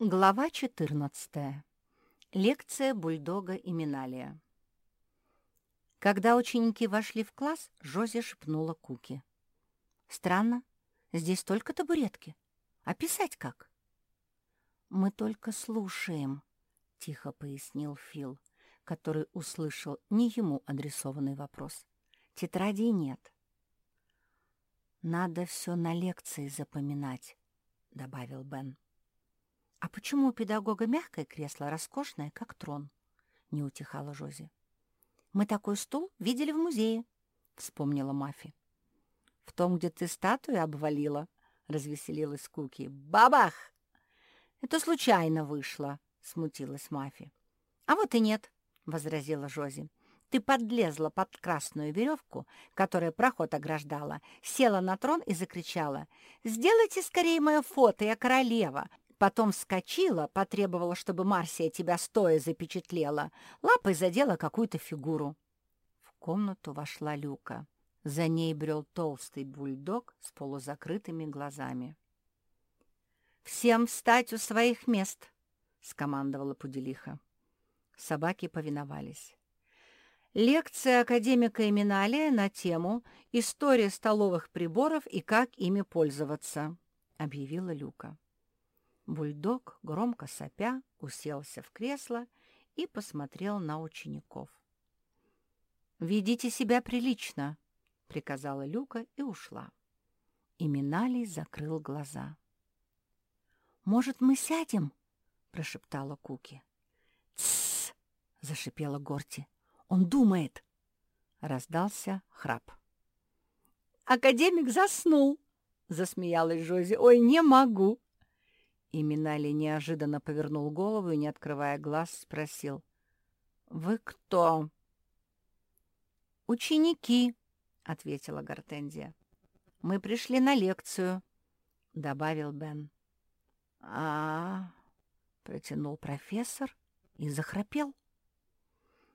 Глава 14. Лекция бульдога и Миналия. Когда ученики вошли в класс, Жози шепнула Куки. «Странно, здесь только табуретки. А писать как?» «Мы только слушаем», — тихо пояснил Фил, который услышал не ему адресованный вопрос. «Тетрадей нет». «Надо все на лекции запоминать», — добавил Бен. «А почему у педагога мягкое кресло, роскошное, как трон?» — не утихала Жози. «Мы такой стул видели в музее», — вспомнила Мафи. «В том, где ты статую обвалила», — развеселилась Куки. «Бабах!» «Это случайно вышло», — смутилась Мафи. «А вот и нет», — возразила Жози. «Ты подлезла под красную веревку, которая проход ограждала, села на трон и закричала. «Сделайте скорее мое фото, я королева! Потом вскочила, потребовала, чтобы Марсия тебя стоя запечатлела, лапой задела какую-то фигуру. В комнату вошла Люка. За ней брел толстый бульдог с полузакрытыми глазами. «Всем встать у своих мест!» — скомандовала Пуделиха. Собаки повиновались. Лекция академика Эминалия на тему «История столовых приборов и как ими пользоваться», — объявила Люка. Бульдог, громко сопя, уселся в кресло и посмотрел на учеников. «Ведите себя прилично», — приказала Люка и ушла. И Миналий закрыл глаза. «Может, мы сядем?» — прошептала Куки. «Тссс!» — зашипела Горти. «Он думает!» — раздался храп. «Академик заснул!» — засмеялась Жози. «Ой, не могу!» И Минали неожиданно повернул голову и, не открывая глаз, спросил. «Вы кто?» «Ученики», — ответила Гортензия. «Мы пришли на лекцию», — добавил Бен. а, протянул профессор и захрапел.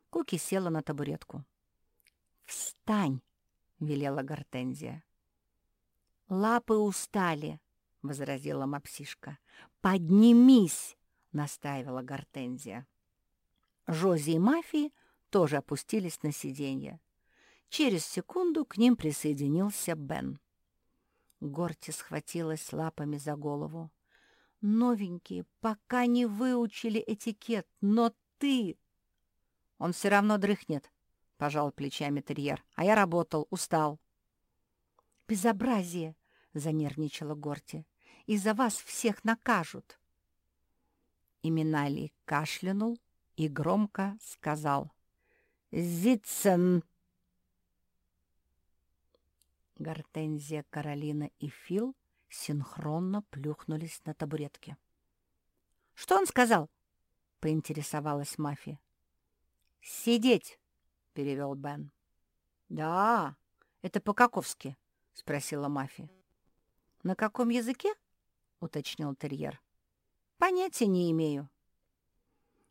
Куки села на табуретку. «Встань!» — велела Гортензия. «Лапы устали», — возразила мапсишка. «Поднимись!» — настаивала Гортензия. Жози и Мафии тоже опустились на сиденье. Через секунду к ним присоединился Бен. Горти схватилась лапами за голову. «Новенькие, пока не выучили этикет, но ты...» «Он все равно дрыхнет», — пожал плечами терьер. «А я работал, устал». «Безобразие!» — занервничала Горти и за вас всех накажут. Именалий кашлянул и громко сказал «Зитцен!» Гортензия, Каролина и Фил синхронно плюхнулись на табуретке. «Что он сказал?» — поинтересовалась Мафи. «Сидеть!» — перевел Бен. «Да, это по-каковски?» — спросила Мафи. «На каком языке?» Уточнил терьер. «Понятия не имею».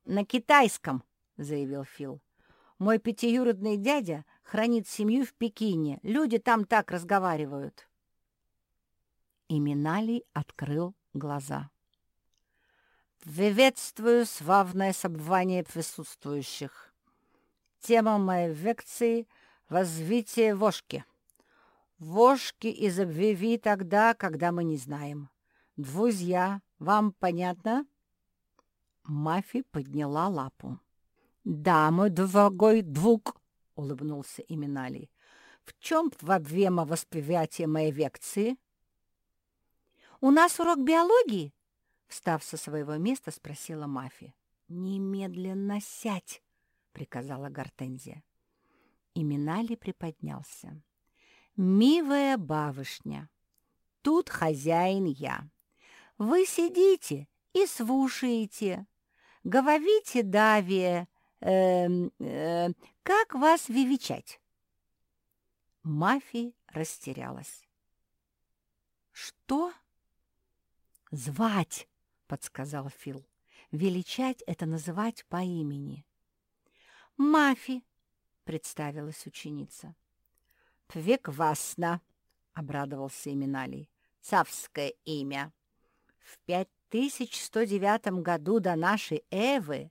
«На китайском», — заявил Фил. «Мой пятиюродный дядя хранит семью в Пекине. Люди там так разговаривают». И Миналий открыл глаза. «Приветствую славное собрание присутствующих. Тема моей лекции — развитие вошки. Вошки изобвеви тогда, когда мы не знаем. «Друзья, вам понятно?» Мафи подняла лапу. «Да, мой дорогой друг», — улыбнулся Иминали. «В чем проблема восприятия моей векции?» «У нас урок биологии?» — встав со своего места, спросила Мафи. «Немедленно сядь!» — приказала Гортензия. Иминали приподнялся. «Мивая бабышня, тут хозяин я. Вы сидите и слушаете. Говорите, Давия, э, э, как вас вивичать? Мафи растерялась. «Что?» «Звать», — подсказал Фил. «Величать — это называть по имени». «Мафи», — представилась ученица. «Прекрасно», — обрадовался Именалий. «Цавское имя». В пять 1109 году до нашей Эвы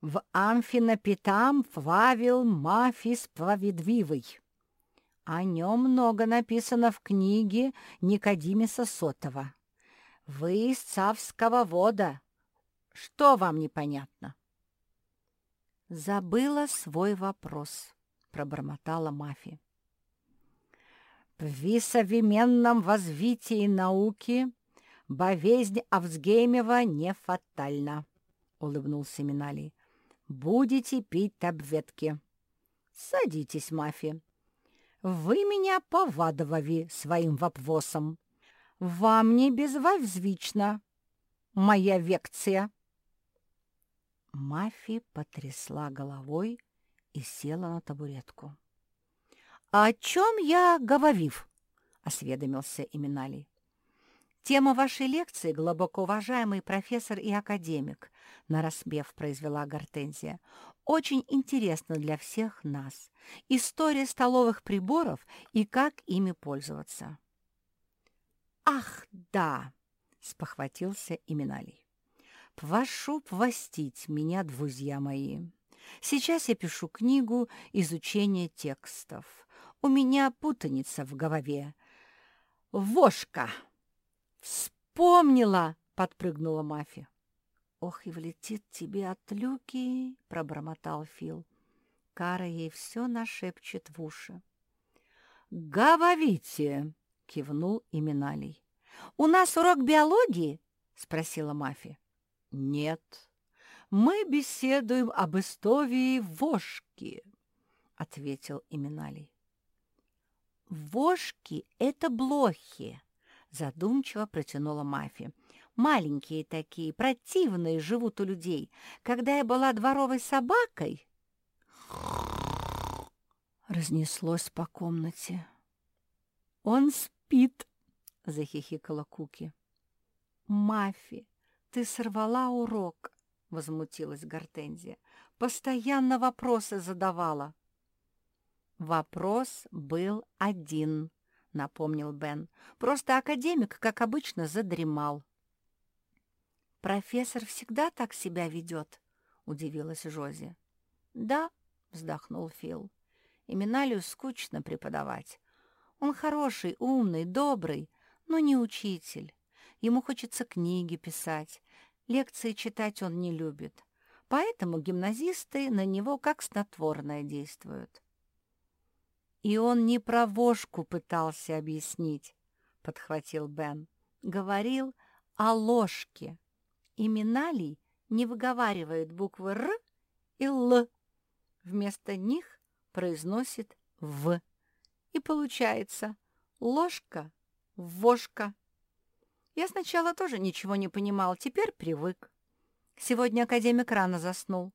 в Амфинопитам Фавил Мафис Плавидвивый. О нем много написано в книге Никодимиса Сотова. Вы из Цавского вода. Что вам непонятно? Забыла свой вопрос, пробормотала Мафи. В современном возвитии науки болезнь Авсгеймева не фатальна, улыбнулся Минали. Будете пить таблетки. Садитесь, Мафи. Вы меня повадовали своим вопросом. Вам не безвозвично. Моя векция. Мафи потрясла головой и села на табуретку. «О чем я говорил?» — осведомился Иминалий. «Тема вашей лекции, глубоко уважаемый профессор и академик», — нараспев произвела Гортензия, «очень интересна для всех нас. История столовых приборов и как ими пользоваться». «Ах, да!» — спохватился Иминалий. «Прошу простить меня, друзья мои. Сейчас я пишу книгу изучения текстов. У меня путаница в голове. Вошка!» «Вспомнила!» — подпрыгнула Мафи. «Ох, и влетит тебе от люки!» — пробормотал Фил. Кара ей все нашепчет в уши. «Говорите!» — кивнул Именалий. «У нас урок биологии?» — спросила Мафи. «Нет, мы беседуем об истории вошки», — ответил Именалий. «Вошки — это блохи», — задумчиво протянула Мафи. «Маленькие такие, противные, живут у людей. Когда я была дворовой собакой...» Разнеслось по комнате. «Он спит!» — захихикала Куки. «Мафи, ты сорвала урок!» — возмутилась Гортензия. «Постоянно вопросы задавала». «Вопрос был один», — напомнил Бен. «Просто академик, как обычно, задремал». «Профессор всегда так себя ведет?» — удивилась Жози. «Да», — вздохнул Фил. «Именалию скучно преподавать. Он хороший, умный, добрый, но не учитель. Ему хочется книги писать. Лекции читать он не любит. Поэтому гимназисты на него как снотворное действуют. И он не про вошку пытался объяснить, — подхватил Бен. Говорил о ложке. Именалий не выговаривает буквы «р» и «л». Вместо них произносит «в». И получается ложка, вошка. Я сначала тоже ничего не понимал, теперь привык. Сегодня академик рано заснул.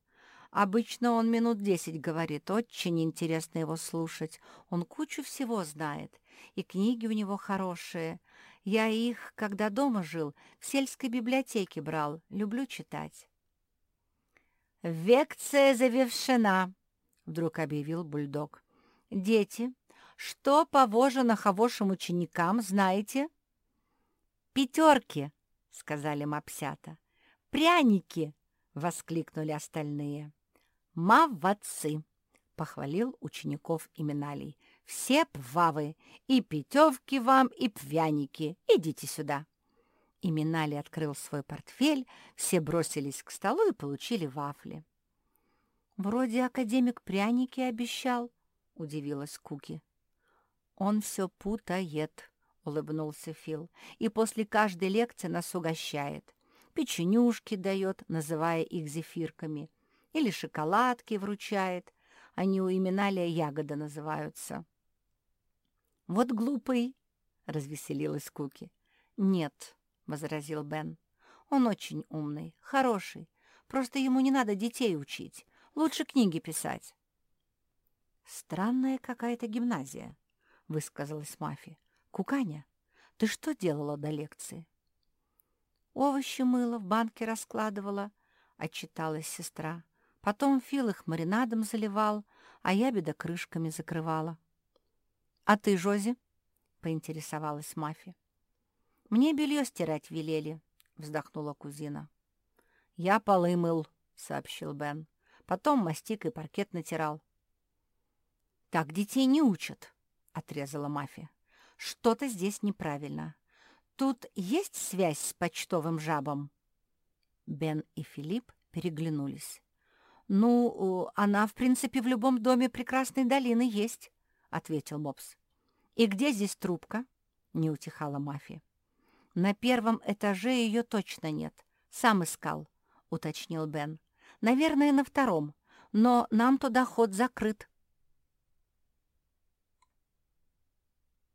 Обычно он минут десять говорит, очень интересно его слушать. Он кучу всего знает, и книги у него хорошие. Я их, когда дома жил, в сельской библиотеке брал, люблю читать. «Векция завершена», — вдруг объявил бульдог. «Дети, что положено хорошим ученикам, знаете?» «Пятерки!» — сказали мапсята. «Пряники!» — воскликнули остальные. «Молодцы!» — похвалил учеников Именалий. «Все пвавы! И пятерки вам, и пвяники! Идите сюда!» Именалий открыл свой портфель, все бросились к столу и получили вафли. «Вроде академик пряники обещал», — удивилась Куки. «Он все путает», — улыбнулся Фил, «и после каждой лекции нас угощает. Печенюшки дает, называя их зефирками, или шоколадки вручает. Они у именалия ягода называются». «Вот глупый», — развеселилась Куки. «Нет», — возразил Бен, — «он очень умный, хороший. Просто ему не надо детей учить, лучше книги писать». «Странная какая-то гимназия», — высказалась Мафи. «Куканя, ты что делала до лекции?» «Овощи мыла, в банке раскладывала», — отчиталась сестра. «Потом Фил их маринадом заливал, а я беда крышками закрывала». «А ты, Жози?» — поинтересовалась Мафи. «Мне белье стирать велели», —— вздохнула кузина. «Я полы мыл», — сообщил Бен. Потом мастик и паркет натирал. «Так детей не учат», — отрезала Мафи. «Что-то здесь неправильно. Тут есть связь с почтовым жабом?» Бен и Филипп переглянулись. «Ну, она, в принципе, в любом доме прекрасной долины есть», — ответил Мопс. «И где здесь трубка?» — не утихала Мафи. «На первом этаже ее точно нет. Сам искал», — уточнил Бен. «Наверное, на втором, но нам туда ход закрыт».